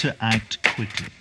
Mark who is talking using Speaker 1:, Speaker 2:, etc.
Speaker 1: to act quickly.